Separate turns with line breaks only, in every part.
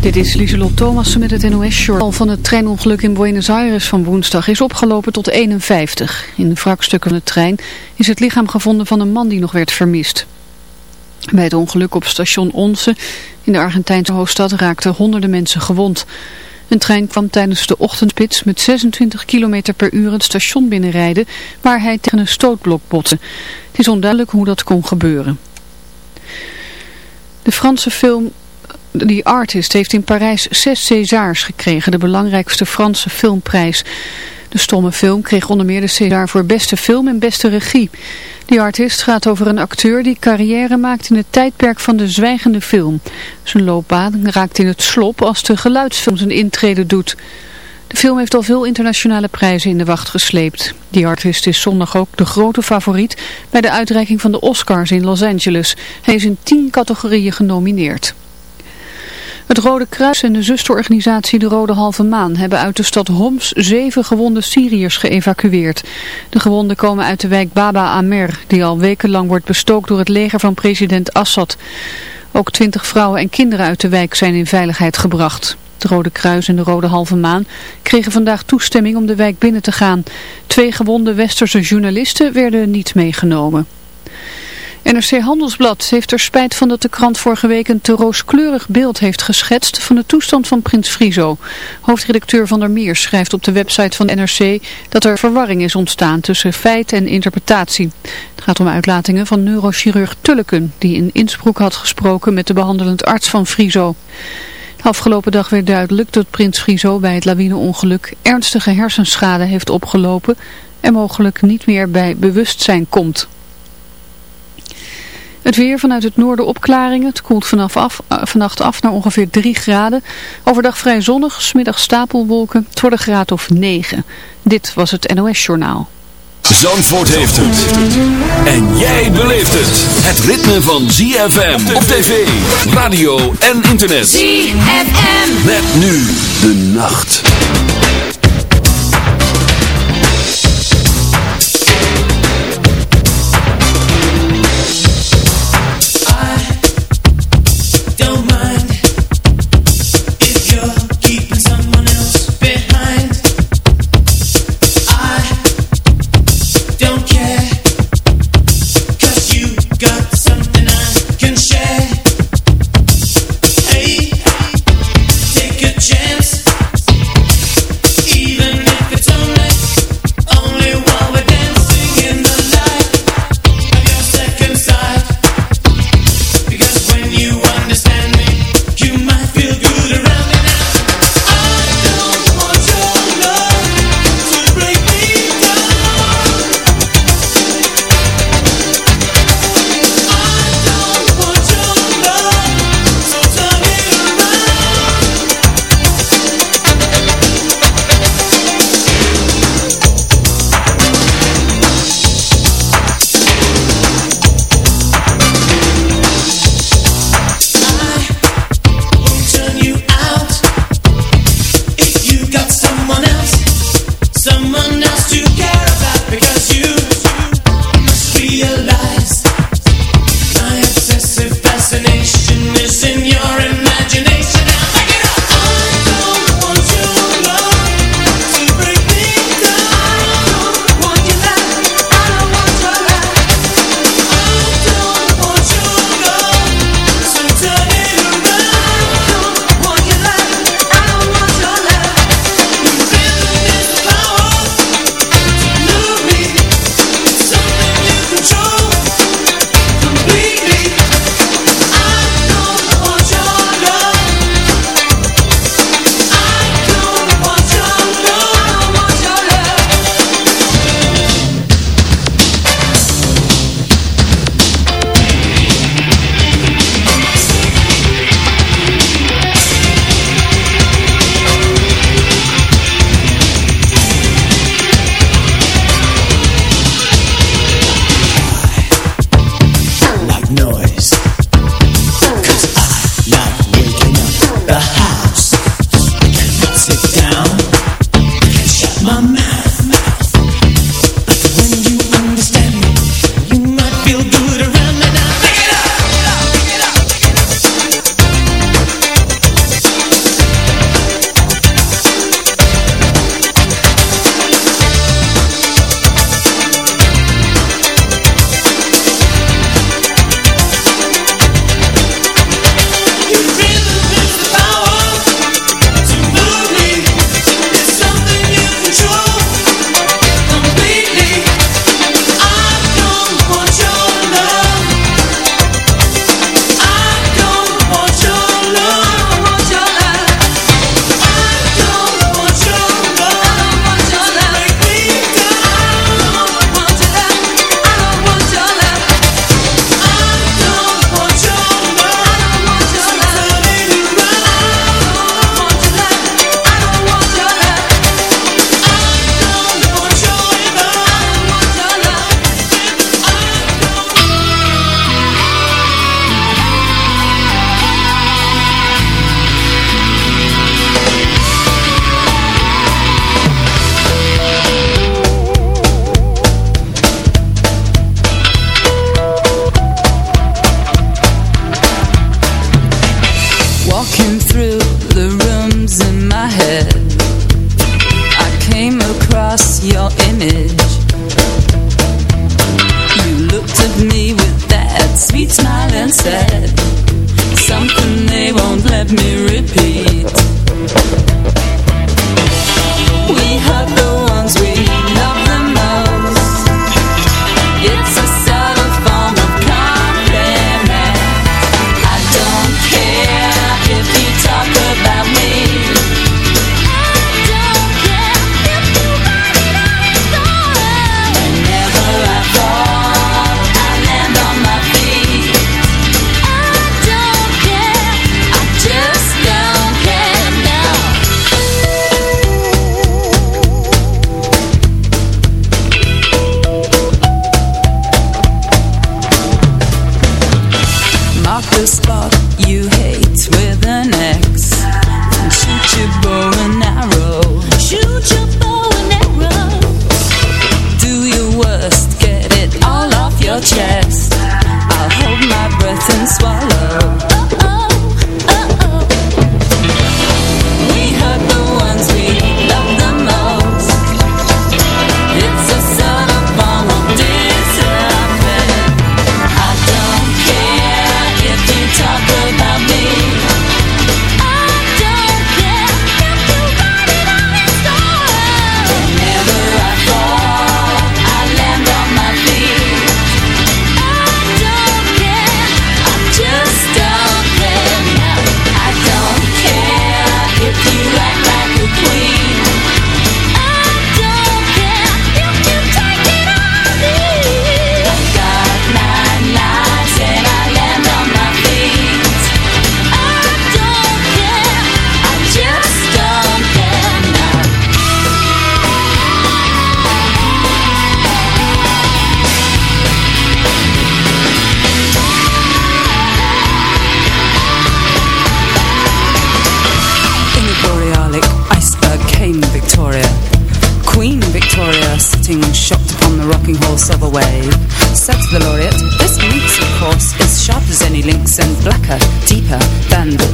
Dit is Lieselot Thomassen met het NOS-journal van het treinongeluk in Buenos Aires van woensdag is opgelopen tot 51. In wrakstukken van de trein is het lichaam gevonden van een man die nog werd vermist. Bij het ongeluk op station Once in de Argentijnse hoofdstad raakten honderden mensen gewond. Een trein kwam tijdens de ochtendspits met 26 km per uur het station binnenrijden waar hij tegen een stootblok botste. Het is onduidelijk hoe dat kon gebeuren. De Franse film The Artist heeft in Parijs zes Césars gekregen, de belangrijkste Franse filmprijs. De stomme film kreeg onder meer de César voor beste film en beste regie. The Artist gaat over een acteur die carrière maakt in het tijdperk van de zwijgende film. Zijn loopbaan raakt in het slop als de geluidsfilm zijn intrede doet. De film heeft al veel internationale prijzen in de wacht gesleept. Die artiest is zondag ook de grote favoriet bij de uitreiking van de Oscars in Los Angeles. Hij is in tien categorieën genomineerd. Het Rode Kruis en de zusterorganisatie de Rode Halve Maan hebben uit de stad Homs zeven gewonde Syriërs geëvacueerd. De gewonden komen uit de wijk Baba Amer, die al wekenlang wordt bestookt door het leger van president Assad. Ook twintig vrouwen en kinderen uit de wijk zijn in veiligheid gebracht. Het Rode Kruis en de Rode Halve Maan kregen vandaag toestemming om de wijk binnen te gaan. Twee gewonde westerse journalisten werden niet meegenomen. NRC Handelsblad heeft er spijt van dat de krant vorige week een te rooskleurig beeld heeft geschetst van de toestand van Prins Frizo. Hoofdredacteur Van der Meer schrijft op de website van NRC dat er verwarring is ontstaan tussen feit en interpretatie. Het gaat om uitlatingen van neurochirurg Tulleken die in Innsbruck had gesproken met de behandelend arts van Frizo. Afgelopen dag werd duidelijk dat prins Friso bij het lawineongeluk ernstige hersenschade heeft opgelopen en mogelijk niet meer bij bewustzijn komt. Het weer vanuit het noorden opklaringen. Het koelt vanaf af, uh, vannacht af naar ongeveer 3 graden. Overdag vrij zonnig, smiddag stapelwolken. Het wordt een graad of 9. Dit was het NOS Journaal.
Zandvoort heeft het. En jij beleeft het. Het ritme van ZFM op tv, radio en internet.
ZFM.
Met nu de nacht.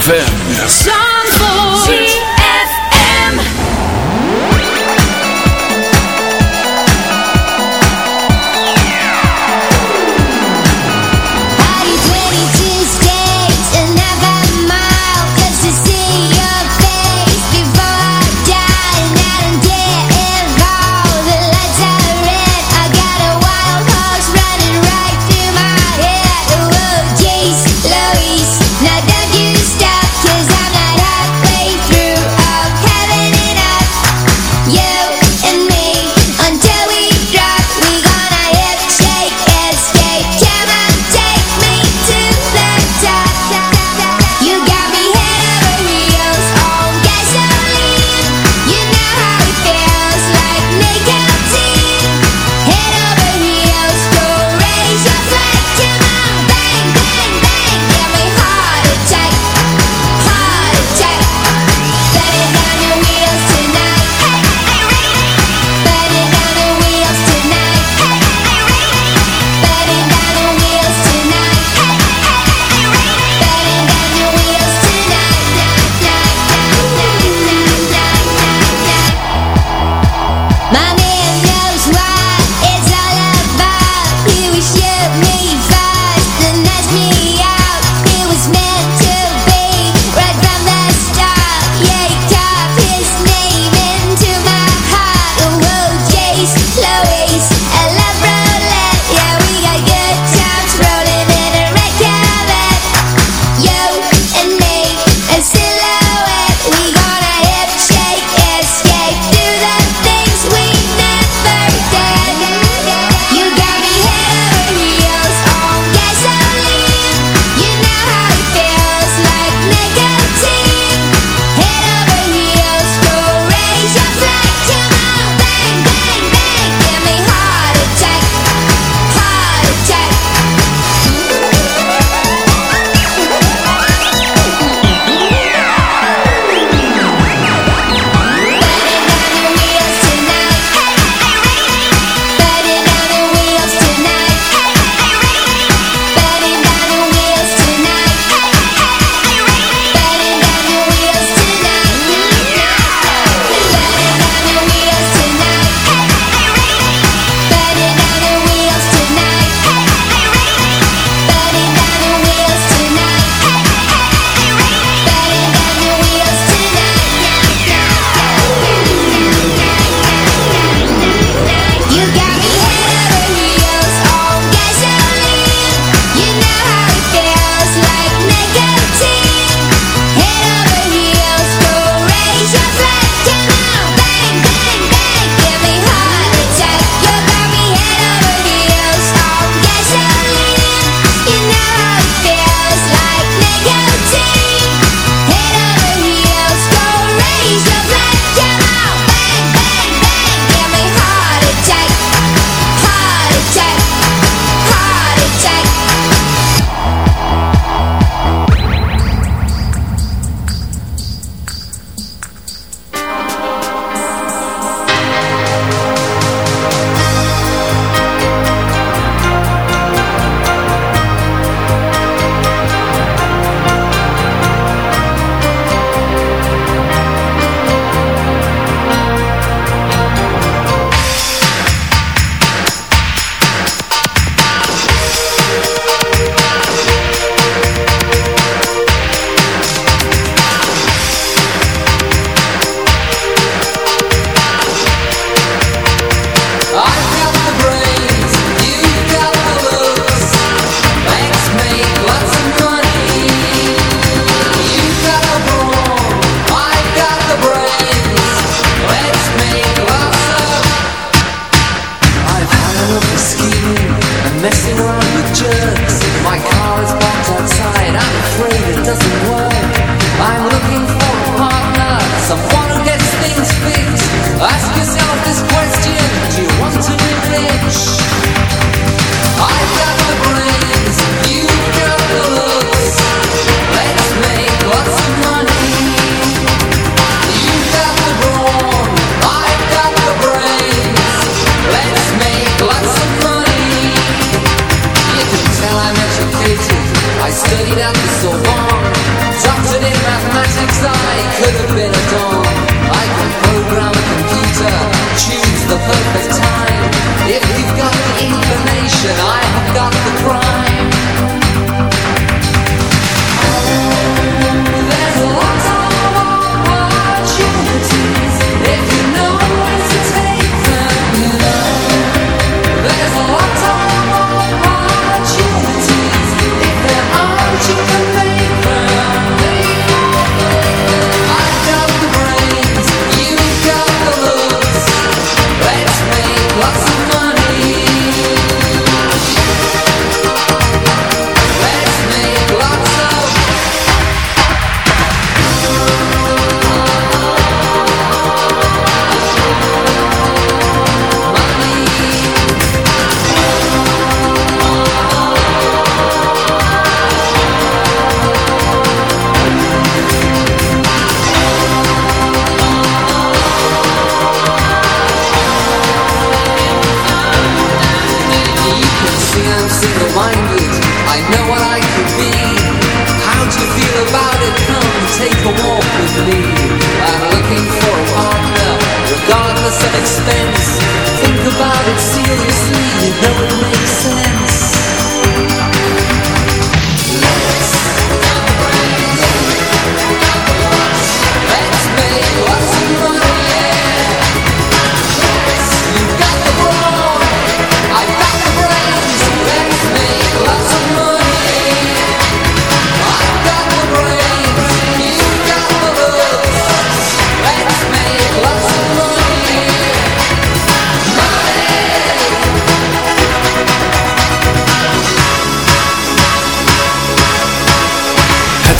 ZFM.